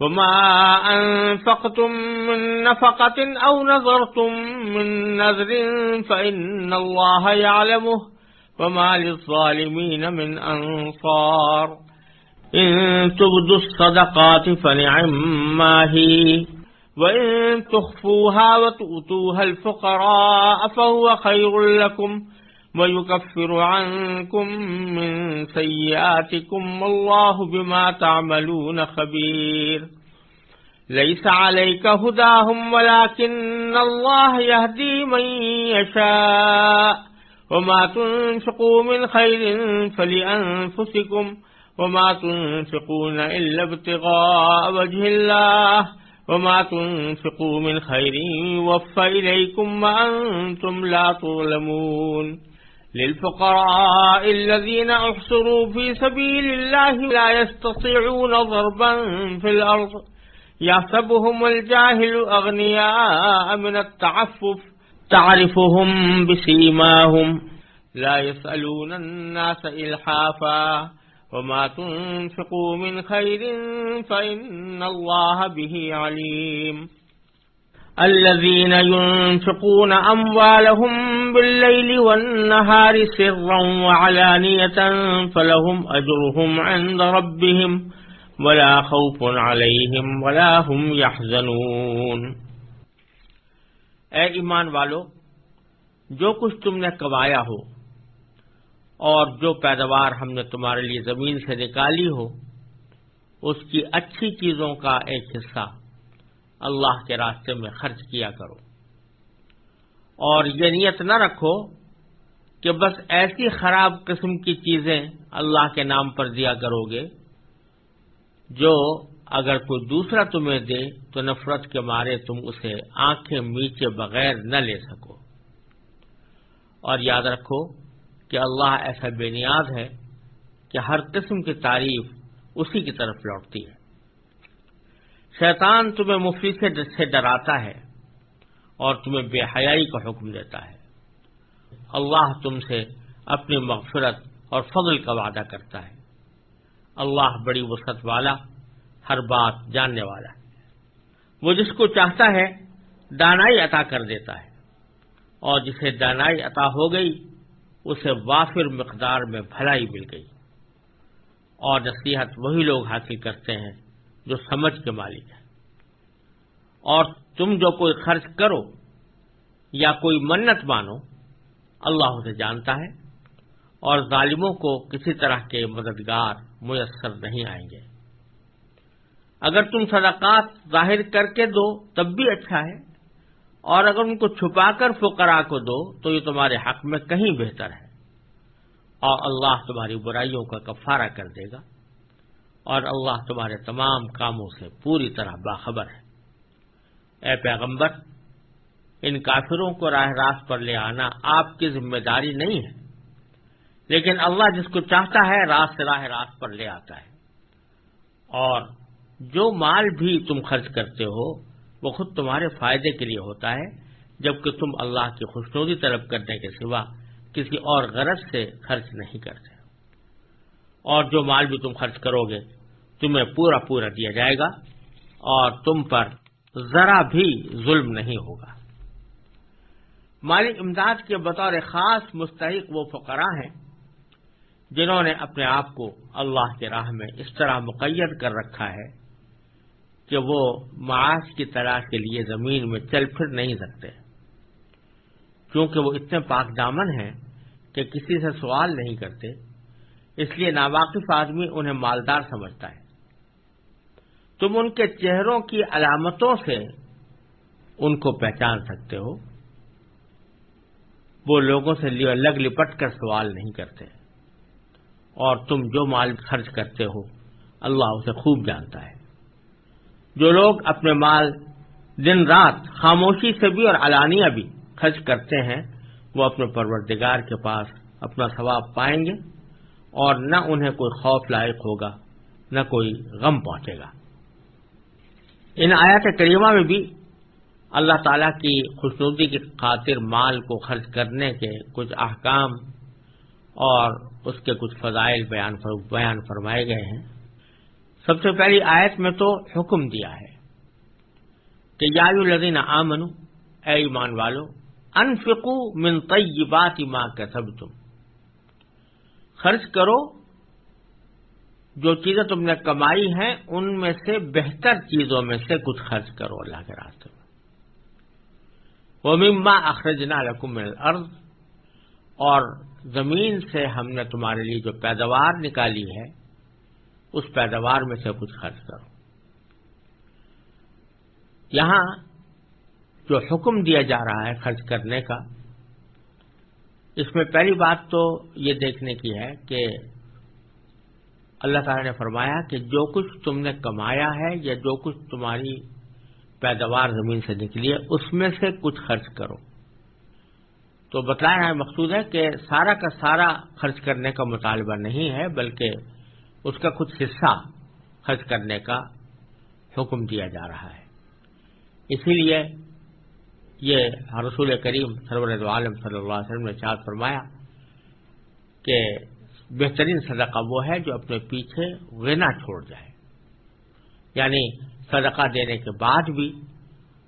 وما أنفقتم من نفقة أو نظرتم من نذر فإن الله يعلمه وما للظالمين من أنصار. إن تبدوا الصدقات فنعم ما هي. وإن تخفوها وتؤتوها الفقراء فهو خير لكم. ويكفر عنكم من سيئاتكم والله بما تعملون خبير. ليس عليك هداهم ولكن الله يهدي من يشاء. وما تنفقوا من خير فلأنفسكم وما تنفقون إلا ابتغاء وجه الله. وما تنفقوا من خير يوفى إليكم وأنتم لا تظلمون. للفقراء الذين احصروا في سبيل الله لا يستطيعون ضربا في الأرض. يحسبهم الجاهل أغنياء من التعفف. تعرفهم بسيماهم. لا يسألون الناس إلحافا. وما تنفقوا من خير فإن الله به عليم. الذين ينفقون أموالهم بالليل والنهار سرا وعلانية فلهم أجرهم عند ربهم ولا خوف عليهم ولا هم يحزنون۔ اے ایمان والو، جو کچھ تم نے کمایا ہو اور جو پیداوار ہم نے تمہارے لیے زمین سے نکالی ہو، اس کی اچھی چیزوں کا ایک حصہ اللہ کے راستے میں خرچ کیا کرو۔ اور یہ نیت نہ رکھو کہ بس ایسی خراب قسم کی چیزیں اللہ کے نام پر دیا کرو گے، جو اگر کوئی دوسرا تمہیں دے تو نفرت کے مارے تم اسے آنکھیں میچے بغیر نہ لے سکو۔ اور یاد رکھو کہ اللہ ایسا بے نیاز ہے کہ ہر قسم کی تعریف اسی کی طرف لوٹتی ہے۔ شیطان تمہیں مفتی سے ڈراتا ہے اور تمہیں بے حیائی کا حکم دیتا ہے۔ اللہ تم سے اپنی مغفرت اور فضل کا وعدہ کرتا ہے۔ اللہ بڑی وسعت والا، ہر بات جاننے والا ہے۔ وہ جس کو چاہتا ہے، دانائی عطا کر دیتا ہے۔ اور جسے دانائی عطا ہو گئی، اسے وافر مقدار میں بھلائی مل گئی۔ اور نصیحت وہی لوگ حاصل کرتے ہیں جو سمجھ کے مالک ہے اور تم جو کوئی خرچ کرو یا کوئی منت مانو، اللہ اسے جانتا ہے اور ظالموں کو کسی طرح کے مددگار میسر نہیں آئیں گے۔ اگر تم صدقات ظاہر کر کے دو تب بھی اچھا ہے، اور اگر ان کو چھپا کر فقرا کو دو تو یہ تمہارے حق میں کہیں بہتر ہے۔ اور اللہ تمہاری برائیوں کا کفارہ کر دے گا۔ اور اللہ تمہارے تمام کاموں سے پوری طرح باخبر ہے۔ اے پیغمبر، ان کافروں کو راہ راست پر لے آنا آپ کی ذمہ داری نہیں ہے، لیکن اللہ جس کو چاہتا ہے راست سے راہ راست پر لے آتا ہے۔ اور جو مال بھی تم خرچ کرتے ہو، وہ خود تمہارے فائدے کے لیے ہوتا ہے، جبکہ تم اللہ کی خوشنودی طلب کرنے کے سوا کسی اور غرض سے خرچ نہیں کرتے۔ اور جو مال بھی تم خرچ کرو گے تمہیں پورا پورا دیا جائے گا اور تم پر ذرا بھی ظلم نہیں ہوگا۔ مالی امداد کے بطور خاص مستحق وہ فقراء ہیں جنہوں نے اپنے آپ کو اللہ کے راہ میں اس طرح مقید کر رکھا ہے کہ وہ معاش کی تلاش کے لیے زمین میں چل پھر نہیں سکتے۔ کیونکہ وہ اتنے پاک دامن ہیں کہ کسی سے سوال نہیں کرتے، اس لیے ناواقف آدمی انہیں مالدار سمجھتا ہے۔ تم ان کے چہروں کی علامتوں سے ان کو پہچان سکتے ہو۔ وہ لوگوں سے لگ لپٹ کر سوال نہیں کرتے۔ اور تم جو مال خرچ کرتے ہو، اللہ اسے خوب جانتا ہے۔ جو لوگ اپنے مال دن رات خاموشی سے بھی اور علانیہ بھی خرچ کرتے ہیں، وہ اپنے پروردگار کے پاس اپنا ثواب پائیں گے اور نہ انہیں کوئی خوف لائق ہوگا، نہ کوئی غم پہنچے گا۔ ان آیات کریمہ میں بھی اللہ تعالی کی خوشنودی کی خاطر مال کو خرچ کرنے کے کچھ احکام اور اس کے کچھ فضائل بیان بیان فرمائے گئے ہیں۔ سب سے پہلی آیت میں تو حکم دیا ہے کہ یا الذین آمنو اے ایمان والو انفقو من طیبات ما کسبتم۔ خرچ کرو جو چیزیں تم نے کمائی ہیں، ان میں سے بہتر چیزوں میں سے کچھ خرچ کرو، اللہ کے راستے میں۔ وہ مما اخرجنا رقم الارض، اور زمین سے ہم نے تمہارے لیے جو پیداوار نکالی ہے، اس پیداوار میں سے کچھ خرچ کرو۔ یہاں جو حکم دیا جا رہا ہے خرچ کرنے کا، اس میں پہلی بات تو یہ دیکھنے کی ہے کہ اللہ تعالی نے فرمایا کہ جو کچھ تم نے کمایا ہے یا جو کچھ تمہاری پیداوار زمین سے نکلی ہے، اس میں سے کچھ خرچ کرو۔ تو بتایا مقصود ہے کہ سارا کا سارا خرچ کرنے کا مطالبہ نہیں ہے، بلکہ اس کا کچھ حصہ خرچ کرنے کا حکم دیا جا رہا ہے۔ اسی لیے یہ رسول کریم سرور عالم صلی اللہ علیہ وسلم نے چار فرمایا کہ بہترین صدقہ وہ ہے جو اپنے پیچھے غنا چھوڑ جائے۔ یعنی صدقہ دینے کے بعد بھی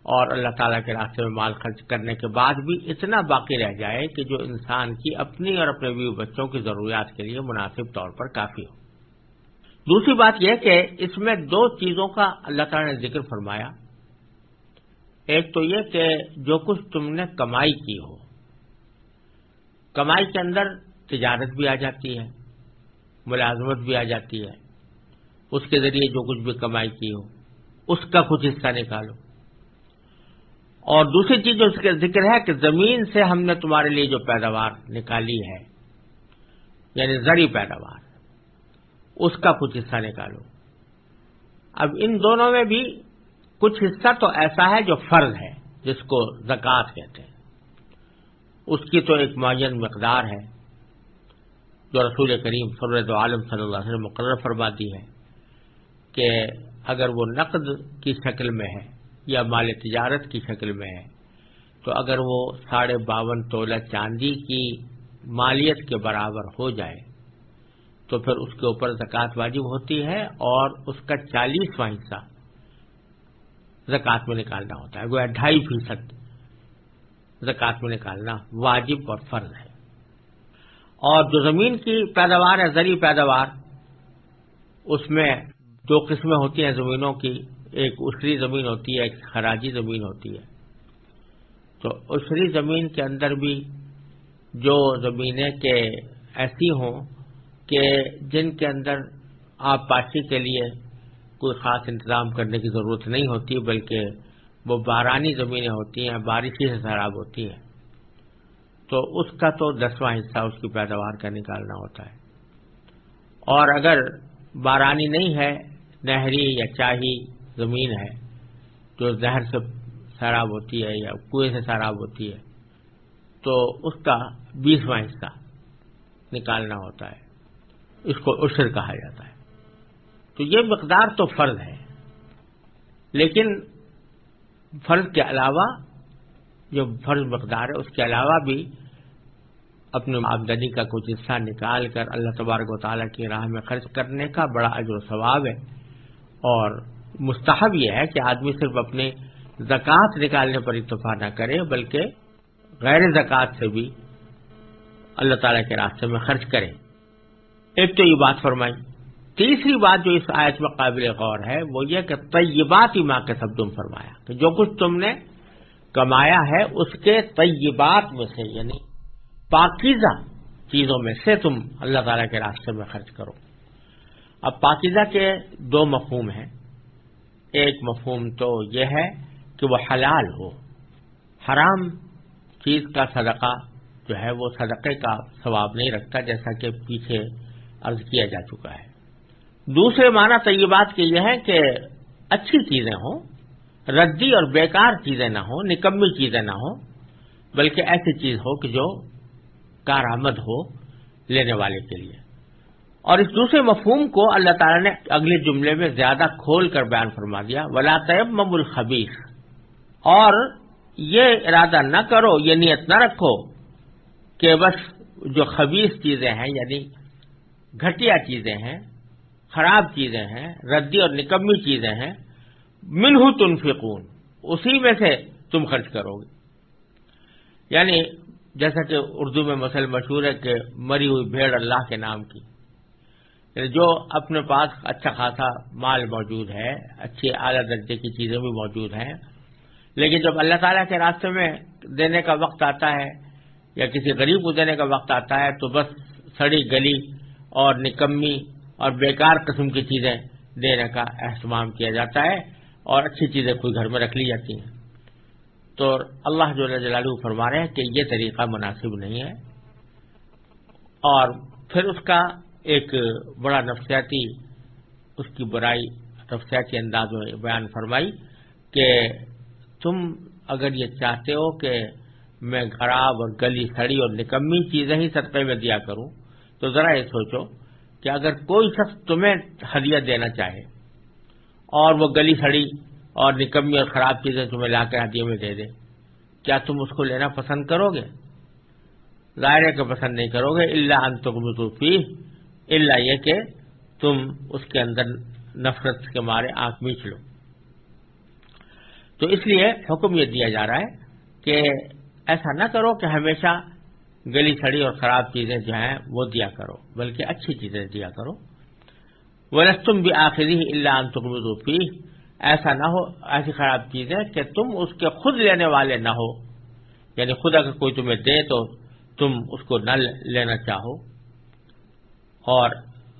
اور اللہ تعالیٰ کے راستے میں مال خرچ کرنے کے بعد بھی اتنا باقی رہ جائے کہ جو انسان کی اپنی اور اپنے بیوی بچوں کی ضروریات کے لیے مناسب طور پر کافی ہو۔ دوسری بات یہ کہ اس میں دو چیزوں کا اللہ تعالیٰ نے ذکر فرمایا۔ ایک تو یہ کہ جو کچھ تم نے کمائی کی ہو، کمائی کے اندر تجارت بھی آ جاتی ہے، ملازمت بھی آ جاتی ہے۔ اس کے ذریعے جو کچھ بھی کمائی کی ہو، اس کا کچھ حصہ نکالو۔ اور دوسری چیز جو اس کا ذکر ہے کہ زمین سے ہم نے تمہارے لیے جو پیداوار نکالی ہے یعنی زرعی پیداوار، اس کا کچھ حصہ نکالو۔ اب ان دونوں میں بھی کچھ حصہ تو ایسا ہے جو فرض ہے، جس کو زکوٰۃ کہتے ہیں۔ اس کی تو ایک معین مقدار ہے۔ جو رسول کریم صلی عالم صلی اللہ علیہ وسلم مقرر فرما دی ہے کہ اگر وہ نقد کی شکل میں ہے یا مال تجارت کی شکل میں ہے، تو اگر وہ ساڑھے باون تولہ چاندی کی مالیت کے برابر ہو جائے، تو پھر اس کے اوپر زکوٰۃ واجب ہوتی ہے اور اس کا چالیسواں حصہ زکوٰۃ میں نکالنا ہوتا ہے۔ وہ ڈھائی فیصد زکوٰۃ میں نکالنا واجب اور فرض ہے۔ اور جو زمین کی پیداوار ہے، زرعی پیداوار، اس میں دو قسمیں ہوتی ہیں زمینوں کی، ایک اسری زمین ہوتی ہے، ایک خراجی زمین ہوتی ہے۔ تو اسری زمین کے اندر بھی جو زمینیں کے ایسی ہوں کہ جن کے اندر آپ پاشی کے لیے کوئی خاص انتظام کرنے کی ضرورت نہیں ہوتی، بلکہ وہ بارانی زمینیں ہوتی ہیں، بارشی سے خراب ہوتی ہیں۔ تو اس کا تو دسواں حصہ اس کی پیداوار کا نکالنا ہوتا ہے۔ اور اگر بارانی نہیں ہے، نہری یا چاہی زمین ہے، جو زہر سے سیراب ہوتی ہے یا کنویں سے سیراب ہوتی ہے، تو اس کا بیسواں حصہ نکالنا ہوتا ہے۔ اس کو عشر کہا جاتا ہے۔ تو یہ مقدار تو فرض ہے، لیکن فرض کے علاوہ جو فرض مقدار ہے، اس کے علاوہ بھی اپنی آمدنی کا کچھ حصہ نکال کر اللہ تبارک و تعالیٰ کی راہ میں خرچ کرنے کا بڑا عجر و ثواب ہے۔ اور مستحب یہ ہے کہ آدمی صرف اپنے زکوٰۃ نکالنے پر اتفاق نہ کرے، بلکہ غیر زکوٰۃ سے بھی اللہ تعالیٰ کے راستے میں خرچ کرے۔ ایک تو یہ بات فرمائی۔ تیسری بات جو اس آیت میں قابل غور ہے، وہ یہ کہ طیبات ہی ماں کے سب تم فرمایا کہ جو کچھ تم نے کمایا ہے اس کے طیبات میں سے یعنی پاکیزہ چیزوں میں سے تم اللہ تعالیٰ کے راستے میں خرچ کرو۔ اب پاکیزہ کے دو مفہوم ہیں۔ ایک مفہوم تو یہ ہے کہ وہ حلال ہو۔ حرام چیز کا صدقہ جو ہے وہ صدقے کا ثواب نہیں رکھتا، جیسا کہ پیچھے عرض کیا جا چکا ہے۔ دوسرے معنی طیبات کے یہ ہے کہ اچھی چیزیں ہوں ردی اور بیکار چیزیں نہ ہوں نکمی چیزیں نہ ہوں، بلکہ ایسی چیز ہو کہ جو کارآمد ہو لینے والے کے لیے۔ اور اس دوسرے مفہوم کو اللہ تعالیٰ نے اگلے جملے میں زیادہ کھول کر بیان فرما دیا، ولا طیب مب الخبیس اور یہ ارادہ نہ کرو، یہ نیت نہ رکھو کہ بس جو خبیص چیزیں ہیں یعنی گھٹیا چیزیں ہیں، خراب چیزیں ہیں، ردی اور نکمی چیزیں ہیں منہ تنفقون، اسی میں سے تم خرچ کرو گے۔ یعنی جیسا کہ اردو میں مسئلہ مشہور ہے کہ مری ہوئی بھیڑ اللہ کے نام کی۔ یعنی جو اپنے پاس اچھا خاصا مال موجود ہے، اچھے اعلی درجے کی چیزیں بھی موجود ہیں، لیکن جب اللہ تعالیٰ کے راستے میں دینے کا وقت آتا ہے یا کسی غریب کو دینے کا وقت آتا ہے، تو بس سڑی گلی اور نکمی اور بیکار قسم کی چیزیں دینے کا اہتمام کیا جاتا ہے۔ اور اچھی چیزیں کوئی گھر میں رکھ لی جاتی ہیں۔ تو اللہ جو جلالو فرما رہے ہیں کہ یہ طریقہ مناسب نہیں ہے۔ اور پھر اس کا ایک بڑا نفسیاتی، اس کی برائی، نفسیاتی انداز میں بیان فرمائی کہ تم اگر یہ چاہتے ہو کہ میں خراب اور گلی سڑی اور نکمی چیزیں ہی صدقے میں دیا کروں، تو ذرا یہ سوچو کہ اگر کوئی شخص تمہیں ہدیہ دینا چاہے اور وہ گلی سڑی اور نکمی اور خراب چیزیں تمہیں لا کر ہدیے میں دے دے۔ کیا تم اس کو لینا پسند کرو گے؟ ظاہر کا پسند نہیں کرو گے۔ اللہ انتقی اللہ یہ کہ تم اس کے اندر نفرت کے مارے آنکھ میچ لو۔ تو اس لیے حکم یہ دیا جا رہا ہے کہ ایسا نہ کرو کہ ہمیشہ گلی سڑی اور خراب چیزیں جو ہیں وہ دیا کرو، بلکہ اچھی چیزیں دیا کرو۔ ورستم بھی آخری اللہ انتقی ایسا نہ ہو، ایسی خراب چیزیں کہ تم اس کے خود لینے والے نہ ہو۔ یعنی خود اگر کوئی تمہیں دے تو تم اس کو نہ لینا چاہو۔ اور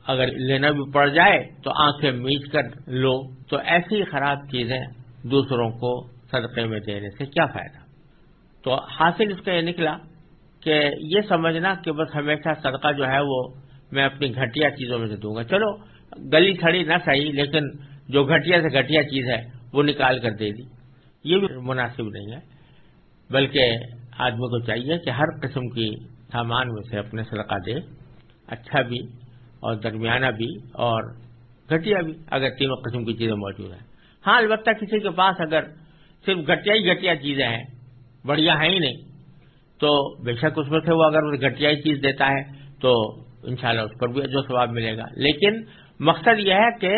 اگر لینا بھی پڑ جائے تو آنکھیں میچ کر لو۔ تو ایسی خراب چیزیں دوسروں کو صدقے میں دینے سے کیا فائدہ؟ تو حاصل اس کا یہ نکلا کہ یہ سمجھنا کہ بس ہمیشہ صدقہ جو ہے وہ میں اپنی گھٹیا چیزوں میں سے دوں گا۔ چلو گلی چھڑی نہ صحیح لیکن جو گھٹیا سے گھٹیا چیز ہے، وہ نکال کر دے دی۔ یہ بھی مناسب نہیں ہے، بلکہ آدمی کو چاہیے کہ ہر قسم کی سامان میں سے اپنے صدقہ دے اچھا بھی اور درمیانہ بھی اور گھٹیا بھی، اگر تینوں قسم کی چیزیں موجود ہیں۔ ہاں البتہ کسی کے پاس اگر صرف گٹیا ہی گٹیا چیزیں ہیں، بڑھیا ہے ہی نہیں، تو بے شک اس میں سے وہ اگر گٹیا ہی چیز دیتا ہے، تو انشاءاللہ اس پر بھی جو ثواب ملے گا۔ لیکن مقصد یہ ہے کہ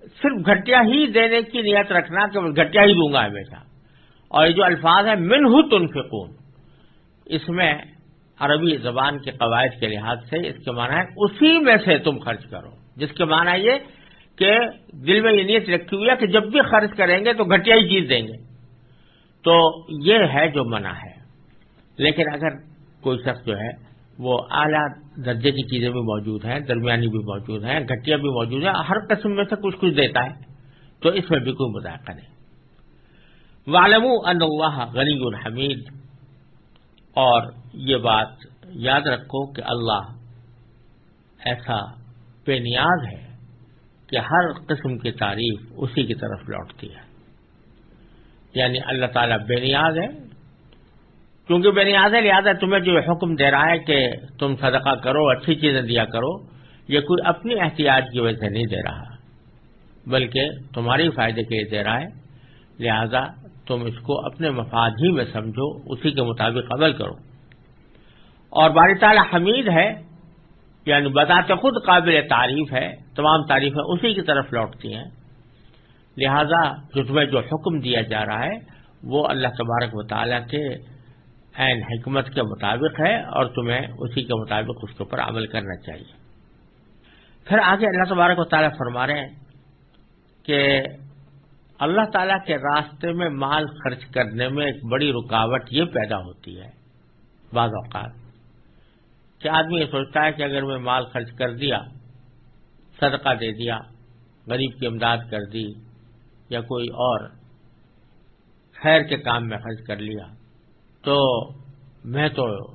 صرف گٹیا ہی دینے کی نیت رکھنا کہ گٹیا ہی دوں گا ہمیشہ۔ اور یہ جو الفاظ ہیں من ہوں تنفقون۔ اس میں عربی زبان کے قواعد کے لحاظ سے اس کے معنی ہے اسی میں سے تم خرچ کرو۔ جس کے معنی یہ کہ دل میں یہ نیت رکھی ہوئی ہے کہ جب بھی خرچ کریں گے تو گھٹیا ہی چیز دیں گے۔ تو یہ ہے جو منع ہے۔ لیکن اگر کوئی شخص جو ہے وہ اعلیٰ درجے کی چیزیں بھی موجود ہیں، درمیانی بھی موجود ہیں، گھٹیا بھی موجود ہیں، ہر قسم میں سے کچھ کچھ دیتا ہے، تو اس میں بھی کوئی مذاکرہ نہیں۔ والم اللہ غنی الحمید اور یہ بات یاد رکھو کہ اللہ ایسا بے نیاز ہے کہ ہر قسم کی تعریف اسی کی طرف لوٹتی ہے۔ یعنی اللہ تعالیٰ بے نیاز ہے کیونکہ بے نیاز لہٰذا تمہیں جو حکم دے رہا ہے کہ تم صدقہ کرو، اچھی چیزیں دیا کرو، یہ کوئی اپنی احتیاط کی وجہ سے نہیں دے رہا۔ بلکہ تمہاری فائدے کے لیے دے رہا ہے۔ لہذا تم اس کو اپنے مفاد ہی میں سمجھو، اسی کے مطابق عمل کرو۔ اور باری تعالیٰ حمید ہے یعنی بتاتے خود قابل تعریف ہے، تمام تعریفیں اسی کی طرف لوٹتی ہیں۔ لہذا تمہیں جو حکم دیا جا رہا ہے، وہ اللہ تبارک و تعالیٰ کے عین حکمت کے مطابق ہے اور تمہیں اسی کے مطابق اس کے اوپر عمل کرنا چاہیے۔ پھر آگے اللہ تبارک و تعالیٰ فرما رہے ہیں کہ اللہ تعالیٰ کے راستے میں مال خرچ کرنے میں ایک بڑی رکاوٹ یہ پیدا ہوتی ہے بعض اوقات کہ آدمی یہ سوچتا ہے کہ اگر میں مال خرچ کر دیا، صدقہ دے دیا، غریب کی امداد کر دی یا کوئی اور خیر کے کام میں خرچ کر لیا تو میں تو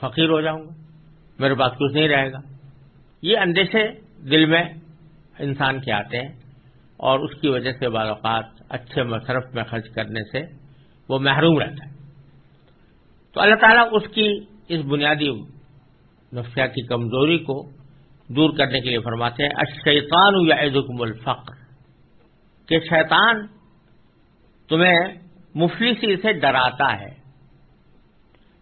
فقیر ہو جاؤں گا، میرے پاس کچھ نہیں رہے گا۔ یہ اندیشے دل میں انسان کے آتے ہیں اور اس کی وجہ سے بعض اوقات اچھے مصرف میں خرچ کرنے سے وہ محروم رہتا ہے۔ تو اللہ تعالیٰ اس کی اس بنیادی نفسیاتی کمزوری کو دور کرنے کے لیے فرماتے ہیں اشیطان یا عزکم الفقر۔ کہ شیطان تمہیں مفلسی سے ڈراتا ہے۔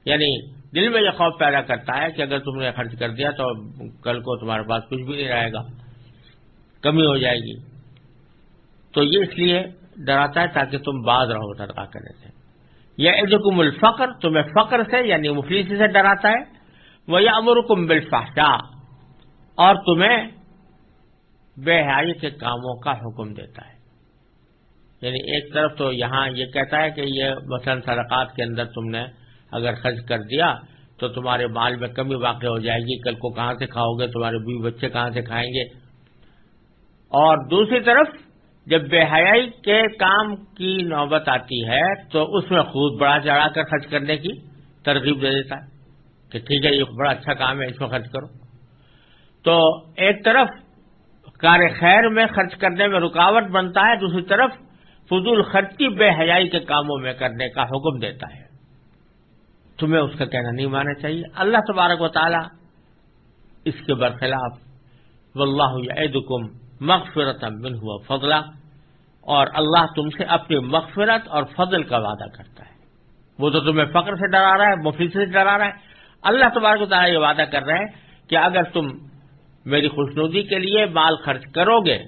یعنی دل میں یہ خوف پیدا کرتا ہے کہ اگر تم نے خرچ کر دیا تو کل کو تمہارے پاس کچھ بھی نہیں رہے گا، کمی ہو جائے گی۔ تو یہ اس لیے ڈراتا ہے تاکہ تم باز رہو صدقہ کرنے سے۔ یہ عزکم الفقر، تمہیں فقر سے یعنی مفلسی سے ڈراتا ہے۔ وہ یہ امرکم بالفحشاء، اور تمہیں بے حیائی کے کاموں کا حکم دیتا ہے۔ یعنی ایک طرف تو یہاں یہ کہتا ہے کہ یہ مثلاً صدقات کے اندر تم نے اگر خرچ کر دیا تو تمہارے مال میں کمی واقع ہو جائے گی۔ کل کو کہاں سے کھاؤ گے؟ تمہارے بیوی بچے کہاں سے کھائیں گے؟ اور دوسری طرف جب بے حیائی کے کام کی نوبت آتی ہے تو اس میں خود بڑا چڑھا کر خرچ کرنے کی ترغیب دے دیتا ہے کہ ٹھیک ہے، یہ بڑا اچھا کام ہے، اس میں خرچ کرو۔ تو ایک طرف کار خیر میں خرچ کرنے میں رکاوٹ بنتا ہے، دوسری طرف فضول خرچی بے حیائی کے کاموں میں کرنے کا حکم دیتا ہے۔ تمہیں اس کا کہنا نہیں ماننا چاہیے۔ اللہ تبارک و تعالی اس کے برخلاف واللہ یعدکم مغفرت من ہوا فضلہ اور اللہ تم سے اپنی مغفرت اور فضل کا وعدہ کرتا ہے۔ وہ تو تمہیں فقر سے ڈرا رہا ہے، مفید سے ڈرا رہا ہے۔ اللہ تبارک و تعالیٰ یہ وعدہ کر رہے ہیں کہ اگر تم میری خوشنودی کے لیے مال خرچ کرو گے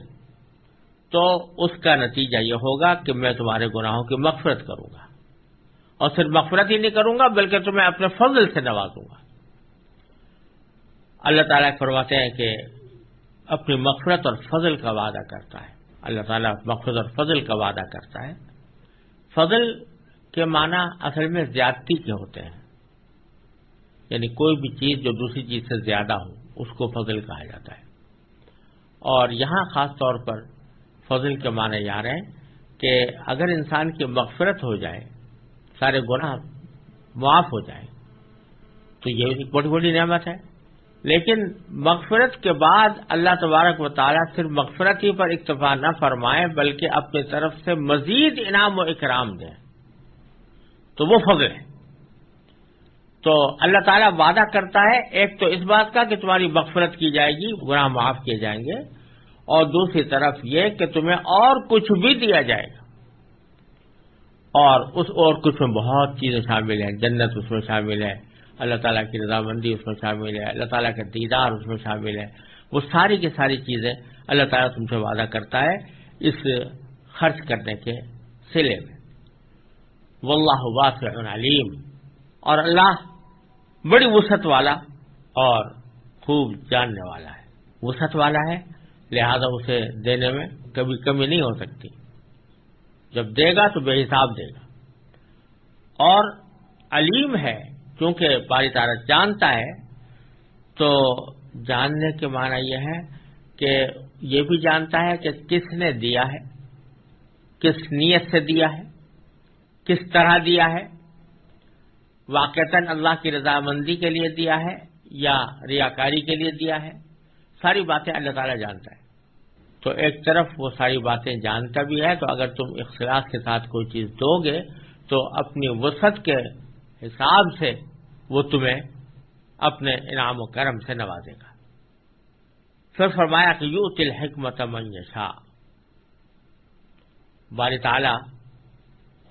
تو اس کا نتیجہ یہ ہوگا کہ میں تمہارے گناہوں کی مغفرت کروں گا۔ اور صرف مغفرت ہی نہیں کروں گا، بلکہ تمہیں اپنے فضل سے نوازوں گا۔ اللہ تعالیٰ فرماتے ہیں کہ اپنی مغفرت اور فضل کا وعدہ کرتا ہے۔ اللہ تعالیٰ مغفرت اور فضل کا وعدہ کرتا ہے۔ فضل کے معنی اصل میں زیادتی کے ہوتے ہیں۔ یعنی کوئی بھی چیز جو دوسری چیز سے زیادہ ہو، اس کو فضل کہا جاتا ہے۔ اور یہاں خاص طور پر فضل کے معنی یہ آ رہے ہیں کہ اگر انسان کی مغفرت ہو جائے سارے گناہ معاف ہو جائے تو یہ ایک بڑی بڑی نعمت ہے۔ لیکن مغفرت کے بعد اللہ تبارک و تعالیٰ صرف مغفرت ہی پر اکتفا نہ فرمائے، بلکہ اپنی طرف سے مزید انعام و اکرام دیں۔ تو وہ فضل ہے۔ تو اللہ تعالیٰ وعدہ کرتا ہے، ایک تو اس بات کا کہ تمہاری مغفرت کی جائے گی، گناہ معاف کیے جائیں گے۔ اور دوسری طرف یہ کہ تمہیں اور کچھ بھی دیا جائے گا۔ اور اس اور کچھ میں بہت چیزیں شامل ہیں، جنت اس میں شامل ہے، اللہ تعالیٰ کی رضامندی اس میں شامل ہے، اللہ تعالیٰ کا دیدار اس میں شامل ہے۔ وہ ساری کی ساری چیزیں اللہ تعالیٰ تم سے وعدہ کرتا ہے اس خرچ کرنے کے سلے میں۔ واللہ واسع علیم۔ اور اللہ بڑی وسعت والا اور خوب جاننے والا ہے۔ وسعت والا ہے، لہذا اسے دینے میں کبھی کمی نہیں ہو سکتی۔ جب دے گا تو بے حساب دے گا۔ اور علیم ہے کیونکہ باری تعالیٰ جانتا ہے، تو جاننے کے معنی یہ ہے کہ یہ بھی جانتا ہے کہ کس نے دیا ہے، کس نیت سے دیا ہے، کس طرح دیا ہے، واقعتاً اللہ کی رضامندی کے لیے دیا ہے یا ریاکاری کے لیے دیا ہے۔ ساری باتیں اللہ تعالیٰ جانتا ہے۔ تو ایک طرف وہ ساری باتیں جانتا بھی ہے تو اگر تم اختلاف کے ساتھ کوئی چیز دو گے تو اپنی وسعت کے حساب سے وہ تمہیں اپنے انعام و کرم سے نوازے گا۔ پھر فرمایا کہ یو تل حکمت منشا بار تعالی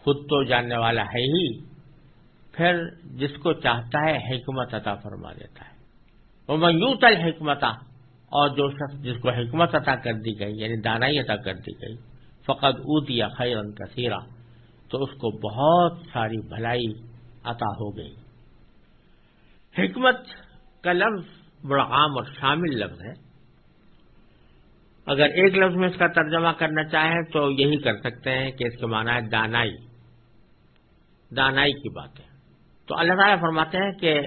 خود تو جاننے والا ہے ہی، پھر جس کو چاہتا ہے حکمت عطا فرما دیتا ہے۔ وہ میوت الحکمتا اور جو شخص جس کو حکمت عطا کر دی گئی یعنی دانائی عطا کر دی گئی فقط ادیا خیرن کثیرہ تو اس کو بہت ساری بھلائی عطا ہو گئی۔ حکمت کا لفظ بڑا عام اور شامل لفظ ہے۔ اگر ایک لفظ میں اس کا ترجمہ کرنا چاہیں تو یہی کر سکتے ہیں کہ اس کے معنی ہے دانائی۔ دانائی کی بات ہے تو اللہ تعالیٰ فرماتے ہیں کہ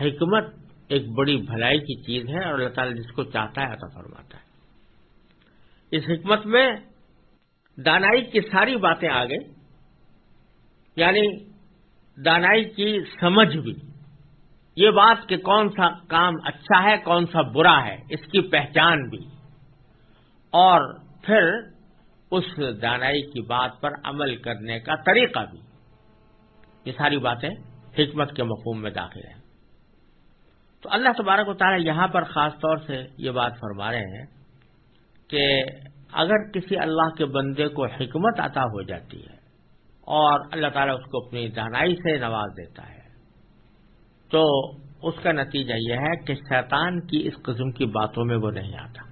حکمت ایک بڑی بھلائی کی چیز ہے اور اللہ تعالیٰ جس کو چاہتا ہے عطا فرماتا ہے۔ اس حکمت میں دانائی کی ساری باتیں آ گئی یعنی دانائی کی سمجھ بھی۔ یہ بات کہ کون سا کام اچھا ہے، کون سا برا ہے، اس کی پہچان بھی۔ اور پھر اس دانائی کی بات پر عمل کرنے کا طریقہ بھی۔ یہ ساری باتیں حکمت کے مفہوم میں داخل ہیں۔ تو اللہ تبارک و تعالیٰ یہاں پر خاص طور سے یہ بات فرما رہے ہیں کہ اگر کسی اللہ کے بندے کو حکمت عطا ہو جاتی ہے اور اللہ تعالیٰ اس کو اپنی دانائی سے نواز دیتا ہے، تو اس کا نتیجہ یہ ہے کہ شیطان کی اس قسم کی باتوں میں وہ نہیں آتا۔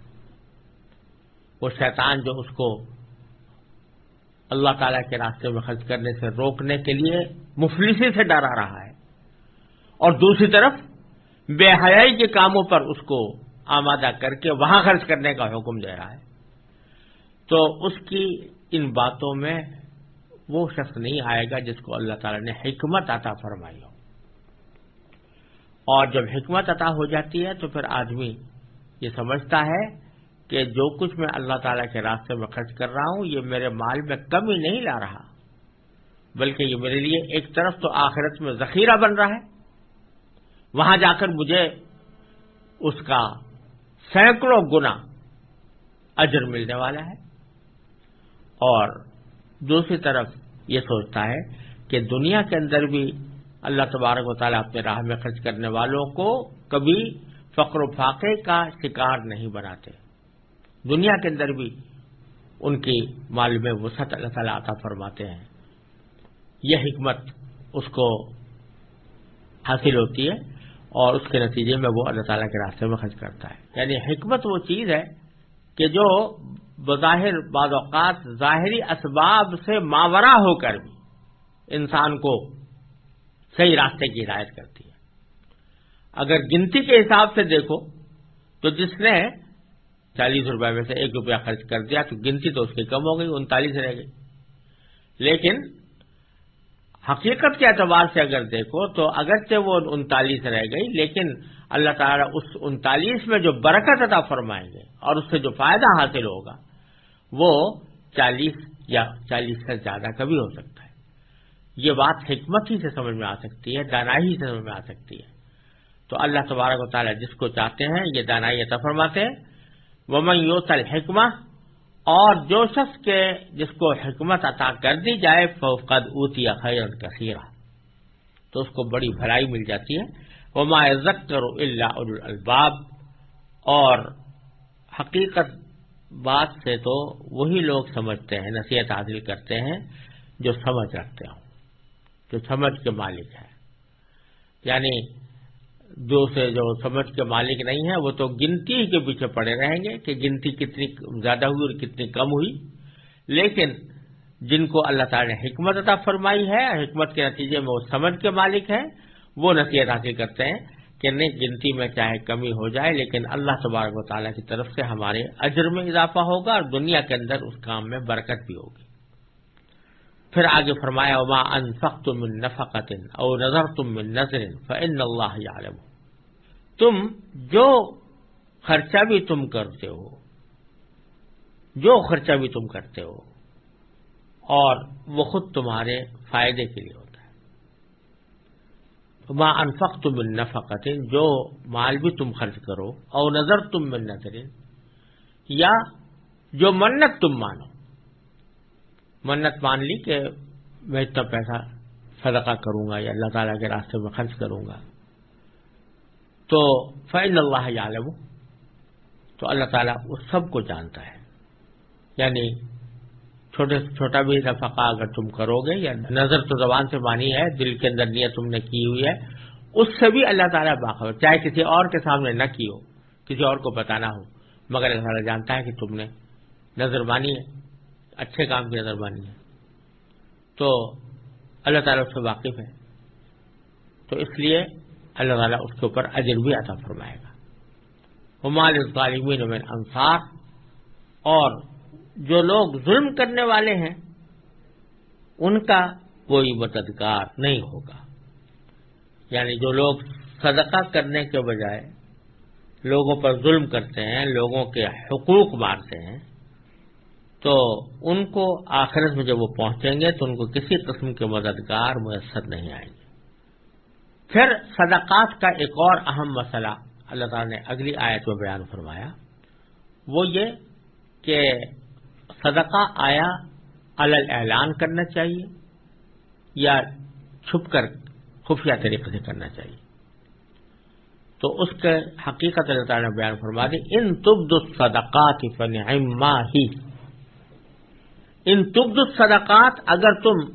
وہ شیطان جو اس کو اللہ تعالیٰ کے راستے میں خرچ کرنے سے روکنے کے لیے مفلسی سے ڈرا رہا ہے۔ اور دوسری طرف بے حیائی کے کاموں پر اس کو آمادہ کر کے وہاں خرچ کرنے کا حکم دے رہا ہے۔ تو اس کی ان باتوں میں وہ شخص نہیں آئے گا جس کو اللہ تعالیٰ نے حکمت عطا فرمائی ہو۔ اور جب حکمت عطا ہو جاتی ہے تو پھر آدمی یہ سمجھتا ہے کہ جو کچھ میں اللہ تعالیٰ کے راستے میں خرچ کر رہا ہوں، یہ میرے مال میں کمی نہیں لا رہا، بلکہ یہ میرے لیے ایک طرف تو آخرت میں ذخیرہ بن رہا ہے۔ وہاں جا کر مجھے اس کا سینکڑوں گنا اجر ملنے والا ہے۔ اور دوسری طرف یہ سوچتا ہے کہ دنیا کے اندر بھی اللہ تبارک و تعالیٰ اپنے راہ میں خرچ کرنے والوں کو کبھی فقر و فاقے کا شکار نہیں بناتے۔ دنیا کے اندر بھی ان کی مال میں وسعت اللہ تعالیٰ عطا فرماتے ہیں۔ یہ حکمت اس کو حاصل ہوتی ہے۔ اور اس کے نتیجے میں وہ اللہ تعالیٰ کے راستے میں خرچ کرتا ہے۔ یعنی حکمت وہ چیز ہے کہ جو بظاہر بعض اوقات ظاہری اسباب سے ماورا ہو کر بھی انسان کو صحیح راستے کی ہدایت کرتی ہے۔ اگر گنتی کے حساب سے دیکھو تو جس نے چالیس روپے میں سے ایک روپیہ خرچ کر دیا تو گنتی تو اس کی کم ہو گئی، انتالیس رہ گئی۔ لیکن حقیقت کے اعتبار سے اگر دیکھو تو اگرچہ وہ انتالیس رہ گئی، لیکن اللہ تعالیٰ اس انتالیس میں جو برکت عطا فرمائیں گے اور اس سے جو فائدہ حاصل ہوگا، وہ چالیس یا چالیس سے زیادہ کبھی ہو سکتا ہے۔ یہ بات حکمت ہی سے سمجھ میں آ سکتی ہے، دانائی سے سمجھ میں آ سکتی ہے۔ تو اللہ تبارک و تعالیٰ جس کو چاہتے ہیں، یہ دانائی عطا فرماتے ہیں۔ ومن یوت الحکمہ اور جو شخص کے جس کو حکمت عطا کر دی جائے، فوقد اوتی خیر کثیرہ تو اس کو بڑی بھلائی مل جاتی ہے۔ وما ذکر اللہ الباب اور حقیقت بات سے تو وہی لوگ سمجھتے ہیں، نصیحت حاصل کرتے ہیں جو سمجھ رکھتے ہوں، جو سمجھ کے مالک ہے یعنی جو سے جو سمجھ کے مالک نہیں ہے وہ تو گنتی ہی کے پیچھے پڑے رہیں گے کہ گنتی کتنی زیادہ ہوئی اور کتنی کم ہوئی۔ لیکن جن کو اللہ تعالی نے حکمت عطا فرمائی ہے، حکمت کے نتیجے میں وہ سمجھ کے مالک ہیں، وہ نصیحت حاصل کرتے ہیں کہ نہیں، گنتی میں چاہے کمی ہو جائے، لیکن اللہ تبارک و تعالیٰ کی طرف سے ہمارے اجر میں اضافہ ہوگا اور دنیا کے اندر اس کام میں برکت بھی ہوگی۔ پھر آگے فرمایا، وما انفقت من نفقت او نظرتم من نظر فان اللہ یعلم تم جو خرچہ بھی تم کرتے ہو، جو خرچہ بھی تم کرتے ہو، اور وہ خود تمہارے فائدے کے لیے ہوتا ہے۔ ما انفقت من نفقت جو مال بھی تم خرچ کرو او نظر تم من نظر یا جو منت تم مانو۔ منت مان لی کہ میں اتنا پیسہ صدقہ کروں گا یا اللہ تعالیٰ کے راستے میں خرچ کروں گا۔ تو فیض اللہ عالم تو اللہ تعالیٰ اس سب کو جانتا ہے۔ یعنی چھوٹے چھوٹا بھی نفقہ اگر تم کرو گے یا نظر تو زبان سے مانی ہے، دل کے اندر نیت تم نے کی ہوئی ہے، اس سے بھی اللہ تعالیٰ باخبر چاہے کسی اور کے سامنے نہ کی ہو کسی اور کو بتانا ہو، مگر اللہ تعالیٰ جانتا ہے کہ تم نے نظر مانی ہے۔ اچھے کام کی نظر مانی ہے۔ تو اللہ تعالیٰ اس سے واقف ہے۔ تو اس لیے اللہ تعالیٰ اس کے اوپر اجر بھی عطا فرمائے گا۔ ہمال ظالمین میں انصار۔ اور جو لوگ ظلم کرنے والے ہیں، ان کا کوئی مددگار نہیں ہوگا۔ یعنی جو لوگ صدقہ کرنے کے بجائے لوگوں پر ظلم کرتے ہیں، لوگوں کے حقوق مارتے ہیں تو ان کو آخرت میں جب وہ پہنچیں گے تو ان کو کسی قسم کے مددگار میسر نہیں آئیں گے۔ پھر صدقات کا ایک اور اہم مسئلہ اللہ تعالیٰ نے اگلی آیت میں بیان فرمایا، وہ یہ کہ صدقہ آیا الل اعلان کرنا چاہیے یا چھپ کر خفیہ طریقے سے کرنا چاہیے۔ تو اس کے حقیقت اللہ تعالیٰ نے بیان فرما دی، ان تبد الصدقات فن ہی۔ ان تبد الصدقات اگر تم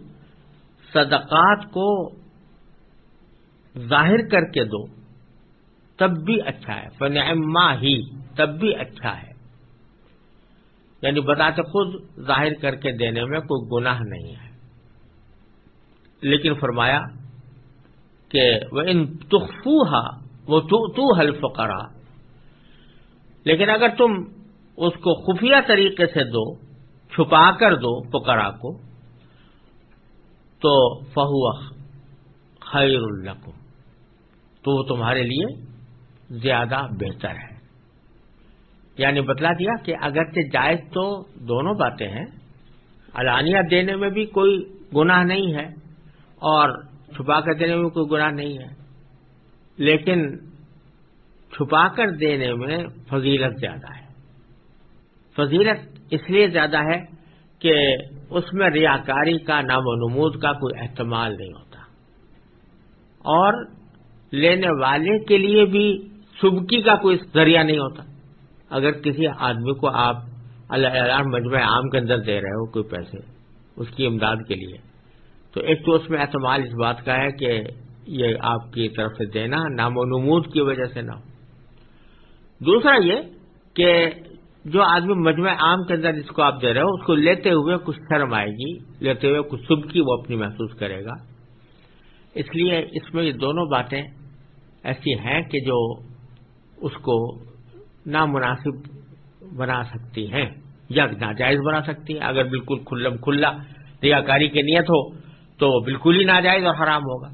صدقات کو ظاہر کر کے دو، تب بھی اچھا ہے۔ فن ہی، تب بھی اچھا ہے۔ یعنی بتاتے خود ظاہر کر کے دینے میں کوئی گناہ نہیں ہے۔ لیکن فرمایا کہ وہ ان تخفوہا وہ تو حلف کرا لیکن اگر تم اس کو خفیہ طریقے سے دو چھپا کر دو پکرا کو، تو فہو خیر القم تو وہ تمہارے لیے زیادہ بہتر ہے۔ یعنی بتلا دیا کہ اگرچہ جائز تو دونوں باتیں ہیں، علانیہ دینے میں بھی کوئی گناہ نہیں ہے اور چھپا کر دینے میں کوئی گناہ نہیں ہے، لیکن چھپا کر دینے میں فضیلت زیادہ ہے۔ فضیلت اس لیے زیادہ ہے کہ اس میں ریاکاری کا نام و نمود کا کوئی احتمال نہیں ہوتا۔ اور لینے والے کے لیے بھی سبکی کا کوئی ذریعہ نہیں ہوتا۔ اگر کسی آدمی کو آپ اللہ مجمع عام کے اندر دے رہے ہو کوئی پیسے اس کی امداد کے لیے، تو ایک تو اس میں اعتماد اس بات کا ہے کہ یہ آپ کی طرف سے دینا نام و نمود کی وجہ سے نہ ہو۔ دوسرا یہ کہ جو آدمی مجمع عام کے اندر جس کو آپ دے رہے ہو، اس کو لیتے ہوئے کچھ شرم آئے گی، لیتے ہوئے کچھ سب کی وہ اپنی محسوس کرے گا۔ اس لیے اس میں یہ دونوں باتیں ایسی ہیں کہ جو اس کو نامناسب بنا سکتی ہیں یا ناجائز بنا سکتی ہیں۔ اگر بالکل کھلم کھلا ریاکاری کی نیت ہو تو بالکل ہی ناجائز اور حرام ہوگا۔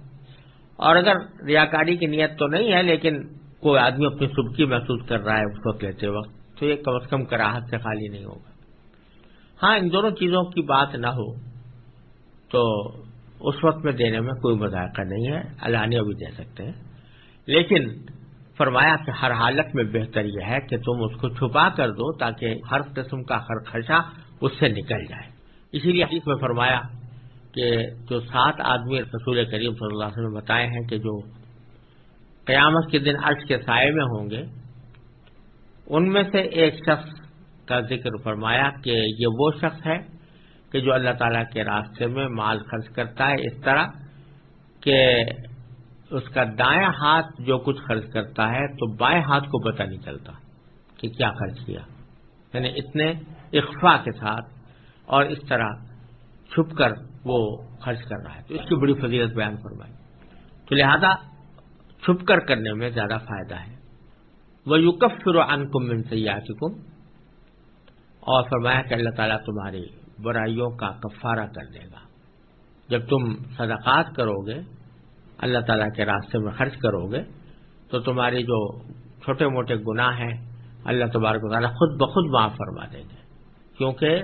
اور اگر ریاکاری کی نیت تو نہیں ہے، لیکن کوئی آدمی اپنی سبکی محسوس کر رہا ہے اس وقت لیتے وقت تو یہ کم از کم کراہت سے خالی نہیں ہوگا۔ ہاں ان دونوں چیزوں کی بات نہ ہو تو اس وقت میں دینے میں کوئی مذائقہ نہیں ہے علانیہ بھی دے سکتے ہیں۔ لیکن فرمایا کہ ہر حالت میں بہتر یہ ہے کہ تم اس کو چھپا کر دو تاکہ ہر قسم کا ہر خرچہ اس سے نکل جائے۔ اسی لیے حدیث میں فرمایا کہ جو سات آدمی رسول کریم صلی اللہ علیہ وسلم بتائے ہیں کہ جو قیامت کے دن عرش کے سائے میں ہوں گے ان میں سے ایک شخص کا ذکر فرمایا کہ یہ وہ شخص ہے کہ جو اللہ تعالی کے راستے میں مال خرچ کرتا ہے، اس طرح کہ اس کا دائیں ہاتھ جو کچھ خرچ کرتا ہے تو بائیں ہاتھ کو پتہ نہیں چلتا کہ کیا خرچ کیا۔ یعنی اتنے اخفا کے ساتھ اور اس طرح چھپ کر وہ خرچ کر رہا ہے۔ تو اس کی بڑی فضیلت بیان فرمائی۔ تو لہذا چھپ کر کرنے میں زیادہ فائدہ ہے۔ وہ یوکف فرو ان من سیاحم اور فرمایا کہ اللہ تعالیٰ تمہاری برائیوں کا کفارہ کر دے گا۔ جب تم صدقات کرو گے، اللہ تعالیٰ کے راستے میں خرچ کرو گے، تو تمہاری جو چھوٹے موٹے گناہ ہیں، اللہ تبارک و تعالیٰ خود بخود معاف فرما دیں گے۔ کیونکہ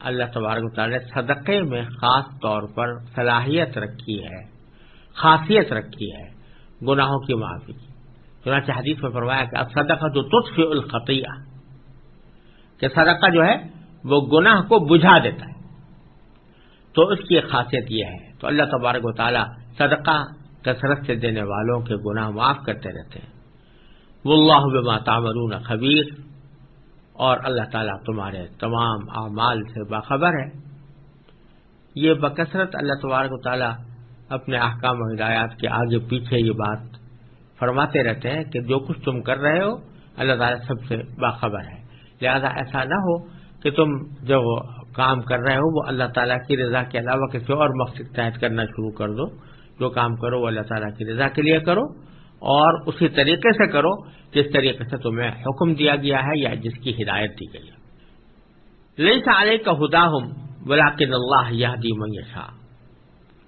اللہ تبارک و تعالیٰ نے صدقے میں خاص طور پر صلاحیت رکھی ہے، خاصیت رکھی ہے، گناہوں کی معافی کی۔ چنانچہ حدیث میں فرمایا کہ صدقہ جو تطف الخطیہ کہ صدقہ جو ہے وہ گناہ کو بجھا دیتا ہے۔ تو اس کی خاصیت یہ ہے، تو اللہ تبارک و تعالیٰ صدقہ کثرت سے دینے والوں کے گناہ معاف کرتے رہتے ہیں۔ وہ اللہ بما تعملون خبیر، اور اللہ تعالیٰ تمہارے تمام اعمال سے باخبر ہے۔ یہ بکثرت اللہ تبارک و تعالیٰ اپنے احکام و ہدایات کے آگے پیچھے یہ بات فرماتے رہتے ہیں کہ جو کچھ تم کر رہے ہو، اللہ تعالیٰ سب سے باخبر ہے۔ لہذا ایسا نہ ہو کہ تم جو کام کر رہے ہو، وہ اللہ تعالیٰ کی رضا کے علاوہ کسی اور مقصد تحت کرنا شروع کر دو۔ جو کام کرو، وہ اللہ تعالیٰ کی رضا کے لیے کرو۔ اور اسی طریقے سے کرو جس طریقے سے تمہیں حکم دیا گیا ہے یا جس کی ہدایت دی گئی ہے۔ لئی سارے کا ہدا ہوں بلاکن اللہ یہ دی میشا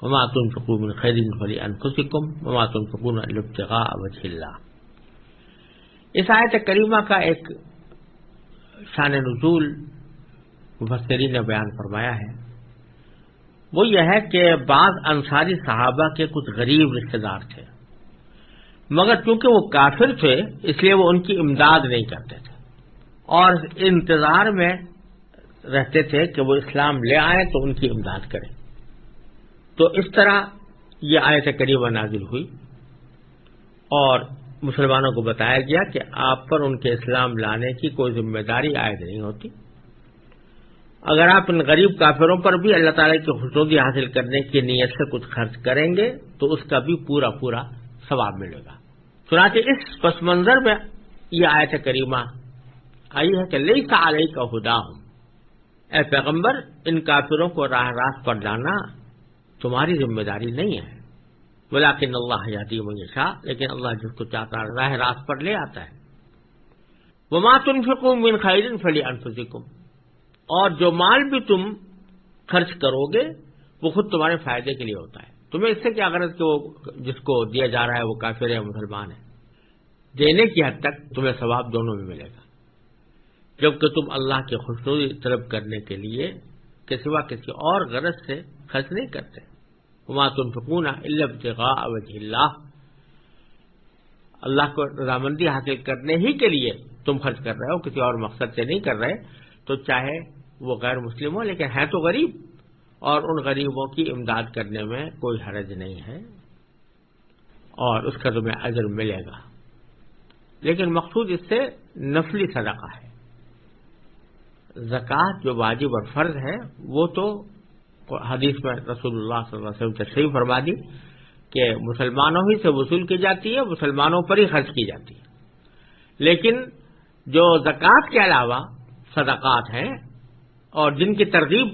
وما تنفقوا من خير فلأنفسكم وما تنفقون إلا ابتغاء وجه الله. اس آیت کریمہ کا ایک شان نزول مفسرین نے بیان فرمایا ہے۔ وہ یہ ہے کہ بعض انصاری صحابہ کے کچھ غریب رشتے دار تھے، مگر چونکہ وہ کافر تھے، اس لیے وہ ان کی امداد نہیں کرتے تھے۔ اور انتظار میں رہتے تھے کہ وہ اسلام لے آئیں تو ان کی امداد کریں۔ تو اس طرح یہ آیت کریمہ نازل ہوئی اور مسلمانوں کو بتایا گیا کہ آپ پر ان کے اسلام لانے کی کوئی ذمہ داری عائد نہیں ہوتی۔ اگر آپ ان غریب کافروں پر بھی اللہ تعالی کی خصوصی حاصل کرنے کی نیت سے کچھ خرچ کریں گے تو اس کا بھی پورا پورا ثواب ملے گا۔ چنانچہ اس پس منظر میں یہ آیت کریمہ آئی ہے کہ لئی کا علیہ کا خدا ہوں اے پیغمبر، ان کافروں کو راہ راست پر لانا تمہاری ذمہ داری نہیں ہے۔ بلاکن اللہ یادی شاہ لیکن اللہ جس کو چاہتا راہ راست پر لے آتا ہے۔ وہ ماں تم فکم من خیرن فلی انفسکم اور جو مال بھی تم خرچ کرو گے، وہ خود تمہارے فائدے کے لیے ہوتا ہے۔ تمہیں اس سے کیا غرض کہ وہ جس کو دیا جا رہا ہے، وہ کافر ہے، مسلمان ہے؟ دینے کی حد تک تمہیں ثواب دونوں میں ملے گا۔ جبکہ تم اللہ کے خصوصی طلب کرنے کے لیے کے سوا کسی اور غرض سے خرچ نہیں کرتے۔ وما تنفقون الا ابتغاء وجه اللہ۔ اللہ کو رضامندی حاصل کرنے ہی کے لیے تم خرچ کر رہے ہو، کسی اور مقصد سے نہیں کر رہے۔ تو چاہے وہ غیر مسلم ہو، لیکن ہیں تو غریب۔ اور ان غریبوں کی امداد کرنے میں کوئی حرج نہیں ہے۔ اور اس کا تمہیں اجر ملے گا۔ لیکن مقصود اس سے نفلی صدقہ ہے۔ زکوٰۃ جو واجب اور فرض ہے، وہ تو حدیث میں رسول اللہ صلی اللہ علیہ وسلم تشریف فرما دی کہ مسلمانوں ہی سے وصول کی جاتی ہے، مسلمانوں پر ہی خرچ کی جاتی ہے۔ لیکن جو زکوٰۃ کے علاوہ صدقات ہیں اور جن کی ترغیب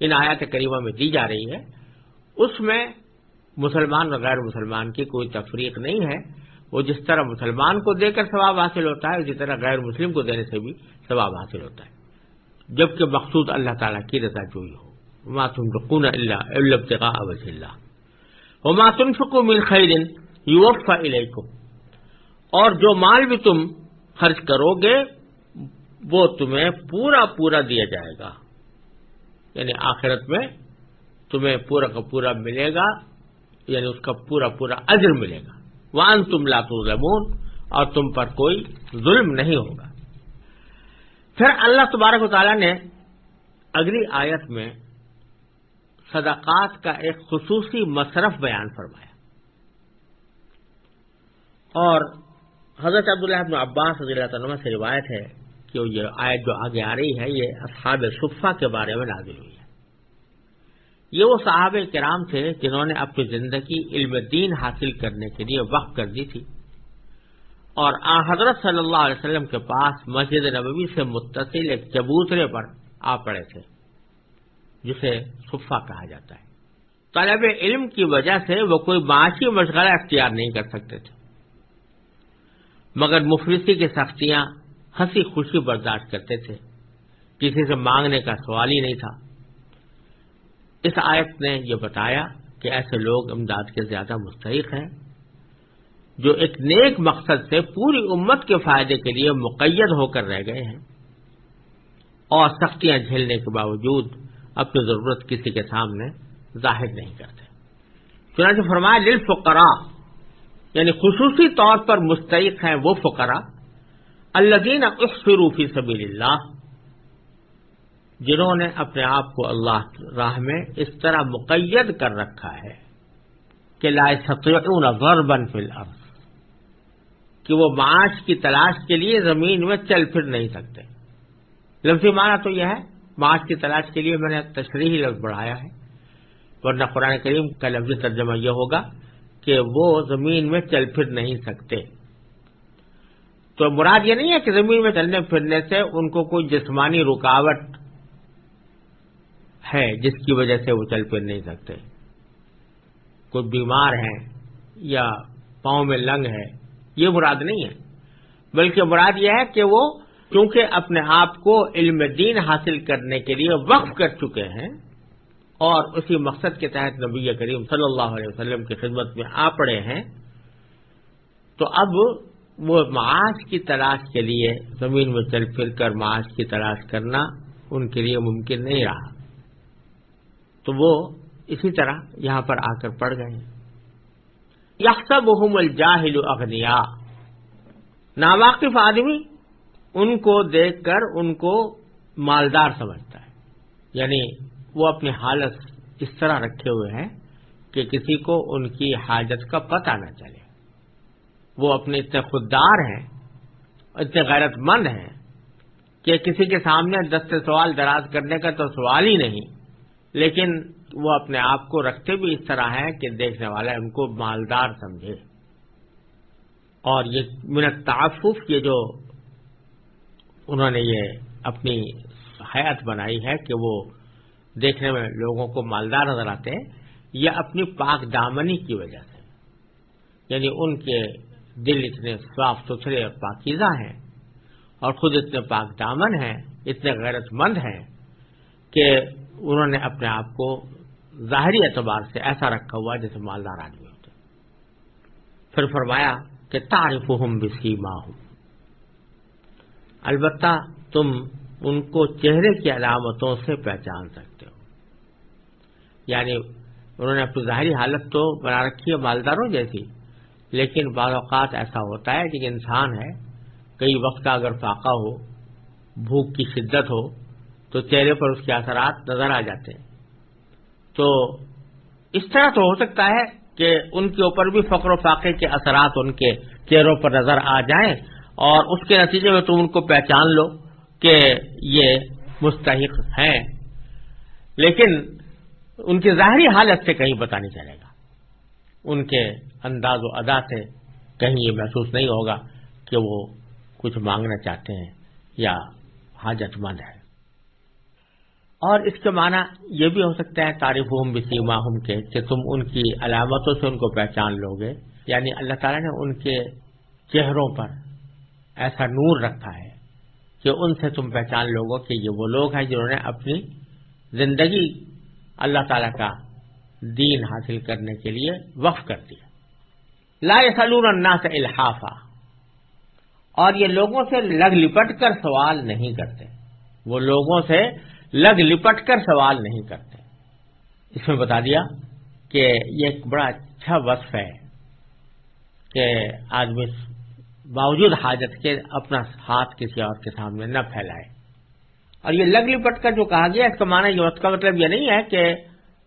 ان آیات کریمہ میں دی جا رہی ہے، اس میں مسلمان اور غیر مسلمان کی کوئی تفریق نہیں ہے۔ وہ جس طرح مسلمان کو دے کر ثواب حاصل ہوتا ہے، اسی طرح غیر مسلم کو دینے سے بھی ثواب حاصل ہوتا ہے۔ جبکہ مقصود اللہ تعالیٰ کی رضا جوئی ہو۔ وما تنفقون الا الا ابتغاء وجه الله. وما تنفقوا من خير يوفى اليكم اور جو مال بھی تم خرچ کرو گے، وہ تمہیں پورا پورا دیا جائے گا. یعنی آخرت میں تمہیں پورا کا پورا ملے گا یعنی اس کا پورا پورا اجر ملے گا. وان تم لا تظلمون اور تم پر کوئی ظلم نہیں ہوگا. پھر اللہ تبارک و تعالیٰ نے اگلی آیت میں صدقات کا ایک خصوصی مصرف بیان فرمایا۔ اور حضرت عبداللہ ابن عباس رضی اللہ عنہ سے روایت ہے کہ یہ آیت جو آگے آ رہی ہے، یہ اصحاب صفا کے بارے میں نازل ہوئی ہے۔ یہ وہ صحاب کرام تھے جنہوں نے اپنی زندگی علم دین حاصل کرنے کے لیے وقف کر دی تھی۔ اور آ حضرت صلی اللہ علیہ وسلم کے پاس مسجد نبوی سے متصل ایک چبوترے پر آ پڑے تھے۔ جسے صفا کہا جاتا ہے۔ طلب علم کی وجہ سے وہ کوئی معاشی مشغلہ اختیار نہیں کر سکتے تھے۔ مگر مفلسی کی سختیاں ہنسی خوشی برداشت کرتے تھے۔ کسی سے مانگنے کا سوال ہی نہیں تھا۔ اس آیت نے یہ بتایا کہ ایسے لوگ امداد کے زیادہ مستحق ہیں، جو ایک نیک مقصد سے پوری امت کے فائدے کے لیے مقید ہو کر رہ گئے ہیں۔ اور سختیاں جھیلنے کے باوجود اپنی ضرورت کسی کے سامنے ظاہر نہیں کرتے۔ چنانچہ فرمایا دل یعنی خصوصی طور پر مستعق ہیں وہ فقرا الدین فی سبیل اللہ، جنہوں نے اپنے آپ کو اللہ راہ میں اس طرح مقید کر رکھا ہے کہ لائے ستون غربن فی الارض، کہ وہ معاش کی تلاش کے لیے زمین میں چل پھر نہیں سکتے۔ لفظی معنی تو یہ ہے معاش کی تلاش کے لیے میں نے تشریحی لفظ بڑھایا ہے، ورنہ قرآن کریم کا لفظی ترجمہ یہ ہوگا کہ وہ زمین میں چل پھر نہیں سکتے۔ تو مراد یہ نہیں ہے کہ زمین میں چلنے پھرنے سے ان کو کوئی جسمانی رکاوٹ ہے جس کی وجہ سے وہ چل پھر نہیں سکتے۔ کوئی بیمار ہے یا پاؤں میں لنگ ہے، یہ مراد نہیں ہے، بلکہ مراد یہ ہے کہ وہ کیونکہ اپنے آپ کو علم دین حاصل کرنے کے لیے وقف کر چکے ہیں اور اسی مقصد کے تحت نبی کریم صلی اللہ علیہ وسلم کی خدمت میں آ پڑے ہیں، تو اب وہ معاش کی تلاش کے لیے زمین میں چل پھر کر معاش کی تلاش کرنا ان کے لیے ممکن نہیں رہا۔ تو وہ اسی طرح یہاں پر آ کر پڑ گئے۔ یکسب الجاہل اغنیا ناواقف آدمی ان کو دیکھ کر ان کو مالدار سمجھتا ہے۔ یعنی وہ اپنی حالت اس طرح رکھے ہوئے ہیں کہ کسی کو ان کی حاجت کا پتہ نہ چلے۔ وہ اپنے اتنے خوددار ہیں، اتنے غیرت مند ہیں کہ کسی کے سامنے دست سوال دراز کرنے کا تو سوال ہی نہیں، لیکن وہ اپنے آپ کو رکھتے بھی اس طرح ہے کہ دیکھنے والا ان کو مالدار سمجھے۔ اور یہ منت تعفف یہ جو انہوں نے یہ اپنی حیات بنائی ہے کہ وہ دیکھنے میں لوگوں کو مالدار نظر آتے ہیں یہ اپنی پاک دامنی کی وجہ سے۔ یعنی ان کے دل اتنے صاف ستھرے اور پاکیزہ ہیں اور خود اتنے پاک دامن ہیں، اتنے غیرت مند ہیں کہ انہوں نے اپنے آپ کو ظاہری اعتبار سے ایسا رکھا ہوا جیسے مالدار آدمی ہوتے پھر فرمایا کہ تعریف ہوں بسی ماں ہوں البتہ تم ان کو چہرے کی علامتوں سے پہچان سکتے ہو۔ یعنی انہوں نے اپنی ظاہری حالت تو بنا رکھی ہے مالداروں جیسی، لیکن بعض اوقات ایسا ہوتا ہے کہ انسان ہے، کئی وقت کا اگر فاقہ ہو، بھوک کی شدت ہو، تو چہرے پر اس کے اثرات نظر آ جاتے ہیں۔ تو اس طرح تو ہو سکتا ہے کہ ان کے اوپر بھی فقر و فاقے کے اثرات ان کے چہروں پر نظر آ جائیں اور اس کے نتیجے میں تم ان کو پہچان لو کہ یہ مستحق ہیں۔ لیکن ان کی ظاہری حالت سے کہیں پتا نہیں چلے گا۔ ان کے انداز و ادا سے کہیں یہ محسوس نہیں ہوگا کہ وہ کچھ مانگنا چاہتے ہیں یا حاجت مند ہے اور اس کے معنی یہ بھی ہو سکتا ہے تعریف ہم بسیما ہم کے، کہ تم ان کی علامتوں سے ان کو پہچان لو گے۔ یعنی اللہ تعالیٰ نے ان کے چہروں پر ایسا نور رکھا ہے کہ ان سے تم پہچان لو گے کہ یہ وہ لوگ ہیں جنہوں نے اپنی زندگی اللہ تعالی کا دین حاصل کرنے کے لیے وقف کر دیا۔ لا سلون الناس الحافہ اور یہ لوگوں سے لگ لپٹ کر سوال نہیں کرتے۔ وہ لوگوں سے لگ لپٹ کر سوال نہیں کرتے۔ اس میں بتا دیا کہ یہ ایک بڑا اچھا وصف ہے کہ آدمی باوجود حاجت کے اپنا ہاتھ کسی اور کے سامنے نہ پھیلائے۔ اور یہ لگ لپٹ کر جو کہا گیا اس کا معنی یہ کا مطلب یہ نہیں ہے کہ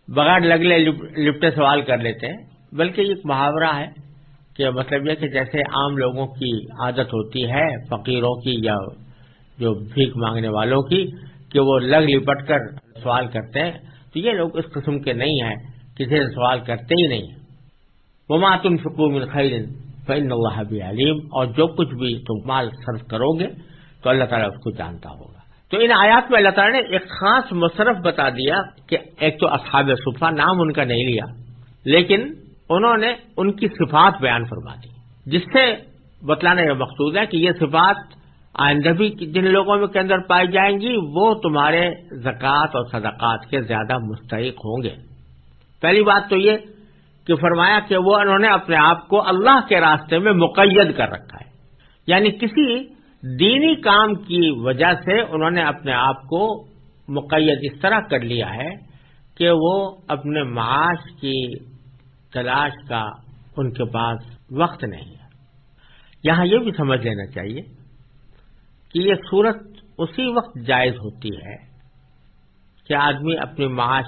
بغیر لگلے لپٹے سوال کر لیتے ہیں، بلکہ یہ ایک محاورہ ہے کہ مطلب یہ کہ جیسے عام لوگوں کی عادت ہوتی ہے، فقیروں کی یا جو بھیک مانگنے والوں کی، کہ وہ لگ لپٹ کر سوال کرتے ہیں، تو یہ لوگ اس قسم کے نہیں ہیں، کسی سے سوال کرتے ہی نہیں۔ وہ ماں تم خیر فن اللہ بھی علیم اور جو کچھ بھی تم مال صرف کرو گے تو اللہ تعالیٰ اس کو جانتا ہوگا۔ تو ان آیات میں اللہ تعالیٰ نے ایک خاص مصرف بتا دیا کہ ایک تو اصحاب صفا نام ان کا نہیں لیا، لیکن انہوں نے ان کی صفات بیان فرما دی، جس سے بتلانا یہ مقصود ہے کہ یہ صفات آئندہ بھی جن لوگوں میں کے اندر پائی جائیں گی، وہ تمہارے زکوٰۃ اور صدقات کے زیادہ مستحق ہوں گے۔ پہلی بات تو یہ کہ فرمایا کہ وہ انہوں نے اپنے آپ کو اللہ کے راستے میں مقید کر رکھا ہے۔ یعنی کسی دینی کام کی وجہ سے انہوں نے اپنے آپ کو مقید اس طرح کر لیا ہے کہ وہ اپنے معاش کی تلاش کا ان کے پاس وقت نہیں ہے۔ یہاں یہ بھی سمجھ لینا چاہیے کہ یہ صورت اسی وقت جائز ہوتی ہے کہ آدمی اپنی معاش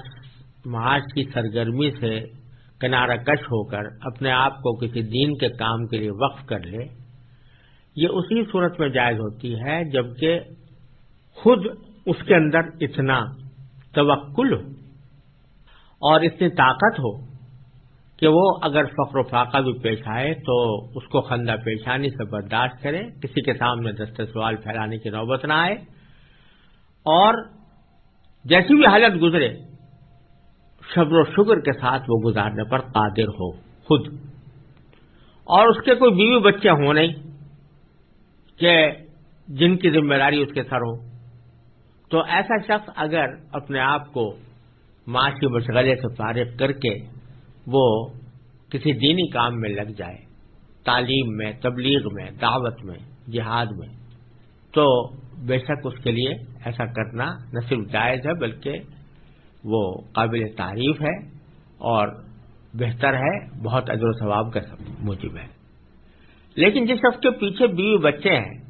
معاش کی سرگرمی سے کنارہ کش ہو کر اپنے آپ کو کسی دین کے کام کے لیے وقف کر لے، یہ اسی صورت میں جائز ہوتی ہے جبکہ خود اس کے اندر اتنا توکل ہو اور اتنی طاقت ہو کہ وہ اگر فخر و فاقہ بھی پیش آئے تو اس کو خندہ پیشانی سے برداشت کرے، کسی کے سامنے دست سوال پھیلانے کی نوبت نہ آئے اور جیسی بھی حالت گزرے شبر و شگر کے ساتھ وہ گزارنے پر قادر ہو، خود۔ اور اس کے کوئی بیوی بچے ہوں نہیں کہ جن کی ذمہ داری اس کے سر ہو۔ تو ایسا شخص اگر اپنے آپ کو معاش کے مشغلے سے فارغ کر کے وہ کسی دینی کام میں لگ جائے، تعلیم میں، تبلیغ میں، دعوت میں، جہاد میں، تو بے شک اس کے لیے ایسا کرنا نہ صرف جائز ہے، بلکہ وہ قابل تعریف ہے اور بہتر ہے، بہت اجر و ثواب کا موجب ہے۔ لیکن جس شخص کے پیچھے بیوی بچے ہیں،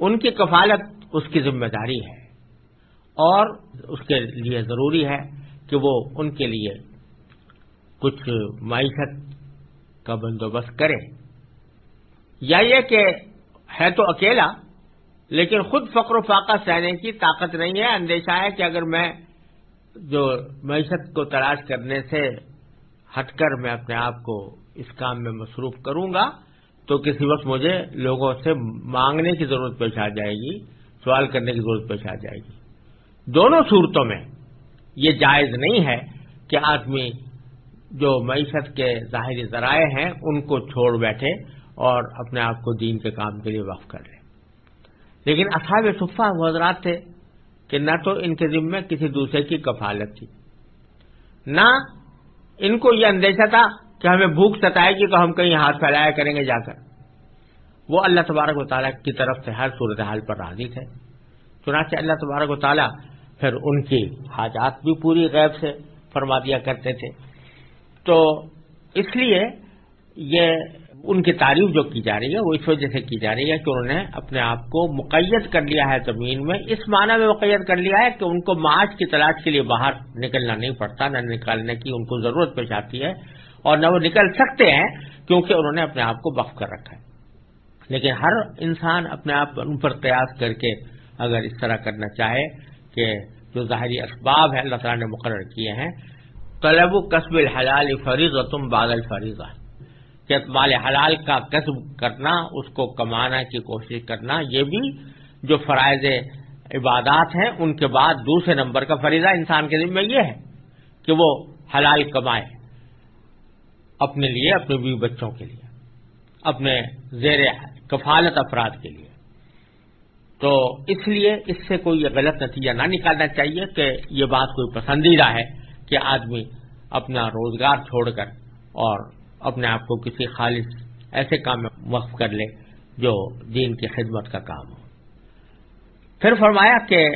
ان کی کفالت اس کی ذمہ داری ہے اور اس کے لیے ضروری ہے کہ وہ ان کے لیے کچھ معیشت کا بندوبست کرے۔ یا یہ کہ ہے تو اکیلا، لیکن خود فقر و فاقہ سہنے کی طاقت نہیں ہے۔ اندیشہ ہے کہ اگر میں جو معیشت کو تلاش کرنے سے ہٹ کر میں اپنے آپ کو اس کام میں مصروف کروں گا، تو کسی وقت مجھے لوگوں سے مانگنے کی ضرورت پیش آ جائے گی، سوال کرنے کی ضرورت پیش آ جائے گی۔ دونوں صورتوں میں یہ جائز نہیں ہے کہ آدمی جو معیشت کے ظاہری ذرائع ہیں ان کو چھوڑ بیٹھے اور اپنے آپ کو دین کے کام کے لیے وقف کر لے۔ لیکن اصحاب صفا حضرات تھے کہ نہ تو ان کے ذمے کسی دوسرے کی کفالت تھی، نہ ان کو یہ اندیشہ تھا کہ ہمیں بھوک ستائے گی تو ہم کہیں ہاتھ پھیلایا کریں گے جا کر۔ وہ اللہ تبارک و تعالیٰ کی طرف سے ہر صورتحال پر راضی تھے چنانچہ اللہ تبارک و تعالیٰ پھر ان کی حاجات بھی پوری غیب سے فرما دیا کرتے تھے۔ تو اس لیے یہ ان کی تعریف جو کی جا رہی ہے، وہ اس وجہ سے کی جا رہی ہے کہ انہوں نے اپنے آپ کو مقید کر لیا ہے زمین میں۔ اس معنی میں مقید کر لیا ہے کہ ان کو معاش کی تلاش کے لیے باہر نکلنا نہیں پڑتا، نہ نکالنے کی ان کو ضرورت پیش آتی ہے اور نہ وہ نکل سکتے ہیں کیونکہ انہوں نے اپنے آپ کو وقف کر رکھا ہے۔ لیکن ہر انسان اپنے آپ ان پر قیاس کر کے اگر اس طرح کرنا چاہے کہ جو ظاہری اسباب ہیں، اللہ تعالیٰ نے مقرر کیے ہیں، طلب و قصب الحلال فریض و تم بادل فریضہ کہ مال حلال کا قصب کرنا، اس کو کمانا کی کوشش کرنا، یہ بھی جو فرائض عبادات ہیں، ان کے بعد دوسرے نمبر کا فریضہ انسان کے ذمہ یہ ہے کہ وہ حلال کمائے اپنے لیے، اپنے بیوی بچوں کے لیے، اپنے زیر کفالت افراد کے لیے۔ تو اس لیے اس سے کوئی یہ غلط نتیجہ نہ نکالنا چاہیے کہ یہ بات کوئی پسندیدہ ہے کہ آدمی اپنا روزگار چھوڑ کر اور اپنے آپ کو کسی خالص ایسے کام میں وقف کر لے جو دین کی خدمت کا کام ہو۔ پھر فرمایا کہ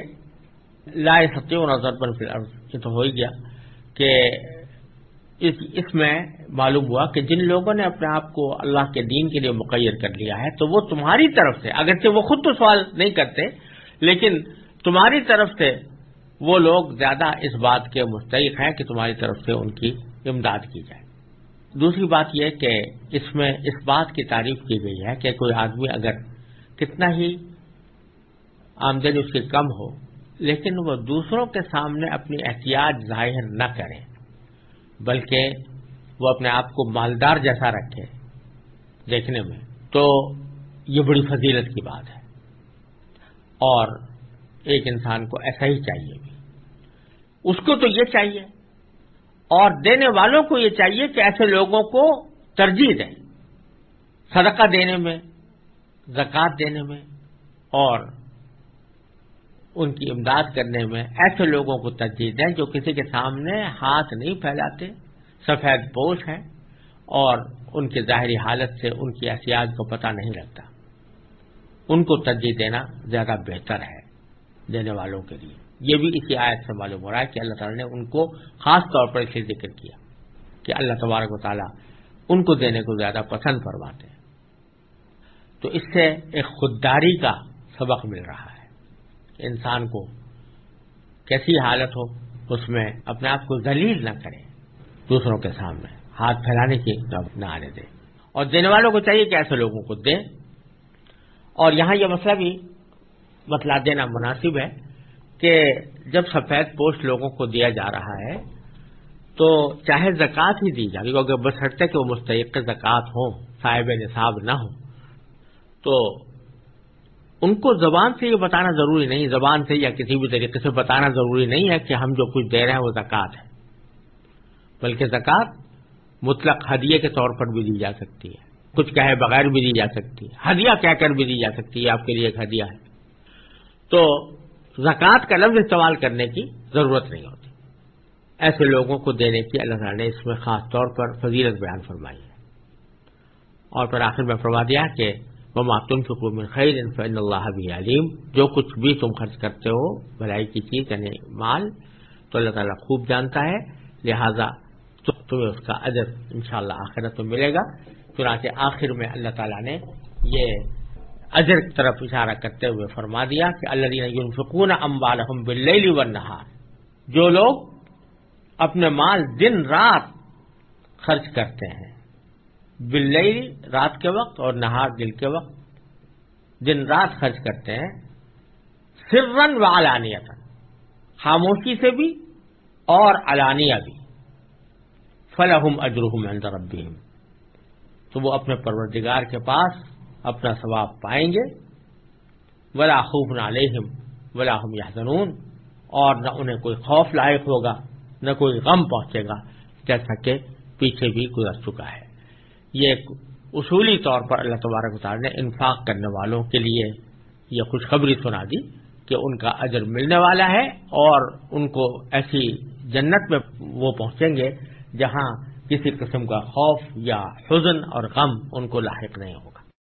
لائے ستیہ نظر پر یہ تو ہو ہی گیا کہ اس میں معلوم ہوا کہ جن لوگوں نے اپنے آپ کو اللہ کے دین کے لیے مقیر کر لیا ہے، تو وہ تمہاری طرف سے، اگرچہ وہ خود تو سوال نہیں کرتے، لیکن تمہاری طرف سے وہ لوگ زیادہ اس بات کے مستحق ہیں کہ تمہاری طرف سے ان کی امداد کی جائے۔ دوسری بات یہ کہ اس میں اس بات کی تعریف کی گئی ہے کہ کوئی آدمی اگر کتنا ہی آمدنی اس کی کم ہو، لیکن وہ دوسروں کے سامنے اپنی احتیاط ظاہر نہ کرے، بلکہ وہ اپنے آپ کو مالدار جیسا رکھے دیکھنے میں، تو یہ بڑی فضیلت کی بات ہے۔ اور ایک انسان کو ایسا ہی چاہیے بھی۔ اس کو تو یہ چاہیے اور دینے والوں کو یہ چاہیے کہ ایسے لوگوں کو ترجیح دیں، صدقہ دینے میں، زکوٰۃ دینے میں اور ان کی امداد کرنے میں ایسے لوگوں کو ترجیح دیں جو کسی کے سامنے ہاتھ نہیں پھیلاتے، سفید پوش ہیں اور ان کی ظاہری حالت سے ان کی احتیاط کو پتہ نہیں لگتا۔ ان کو ترجیح دینا زیادہ بہتر ہے دینے والوں کے لیے۔ یہ بھی اسی آیت سے معلوم ہو رہا ہے کہ اللہ تعالیٰ نے ان کو خاص طور پر اسے ذکر کیا کہ اللہ تبارک و تعالیٰ ان کو دینے کو زیادہ پسند فرماتے ہیں۔ تو اس سے ایک خودداری کا سبق مل رہا ہے۔ انسان کو کیسی حالت ہو اس میں اپنے آپ کو ذلیل نہ کرے دوسروں کے سامنے ہاتھ پھیلانے کی نہ آنے دے اور دینے والوں کو چاہیے کہ ایسے لوگوں کو دے اور یہاں یہ مسئلہ بھی بتلا دینا مناسب ہے۔ کہ جب سفید پوسٹ لوگوں کو دیا جا رہا ہے، تو چاہے زکوٰۃ ہی دی جائے، کیونکہ بس ہٹتے کہ وہ مستحق زکوٰۃ ہوں، صاحب نصاب نہ ہوں، تو ان کو زبان سے یہ بتانا ضروری نہیں، زبان سے یا کسی بھی طریقے سے بتانا ضروری نہیں ہے کہ ہم جو کچھ دے رہے ہیں وہ زکوٰۃ ہے، بلکہ زکوٰۃ مطلق ہدیے کے طور پر بھی دی جا سکتی ہے۔ کچھ کہے بغیر بھی دی جا سکتی ہے۔ ہدیہ کہہ کر بھی دی جا سکتی ہے، آپ کے لیے ایک ہدیہ ہے۔ تو زکوٰۃ کا لفظ استعمال کرنے کی ضرورت نہیں ہوتی۔ ایسے لوگوں کو دینے کی اللہ تعالیٰ نے اس میں خاص طور پر فضیلت بیان فرمائی ہے۔ اور پھر آخر میں فرما دیا کہ وہ ماتم من خیر فن اللہ بھی علیم جو کچھ بھی تم خرچ کرتے ہو، بھلائی کی چیز یعنی مال، تو اللہ تعالیٰ خوب جانتا ہے۔ لہذا تمہیں اس کا اجر انشاءاللہ شاء آخرت میں ملے گا۔ چنانچہ آخر میں اللہ تعالیٰ نے یہ اجر کی طرف اشارہ کرتے ہوئے فرما دیا کہ اللہ دین فکون امبال بل نہار جو لوگ اپنے مال دن رات خرچ کرتے ہیں بل رات کے وقت اور نہار دل کے وقت دن رات خرچ کرتے ہیں سرن و علانیت خاموشی سے بھی اور علانیہ بھی فلاحم اجرحم اندر تو وہ اپنے پروردگار کے پاس اپنا ثواب پائیں گے۔ ولا خوف نہ علیہم، ولا ہم یا اور نہ انہیں کوئی خوف لائق ہوگا، نہ کوئی غم پہنچے گا، جیسا کہ پیچھے بھی گزر چکا ہے۔ یہ اصولی طور پر اللہ تبارک تعالیٰ نے انفاق کرنے والوں کے لیے یہ خوشخبری سنا دی کہ ان کا اجر ملنے والا ہے اور ان کو ایسی جنت میں وہ پہنچیں گے جہاں کسی قسم کا خوف یا حزن اور غم ان کو لاحق نہیں ہو۔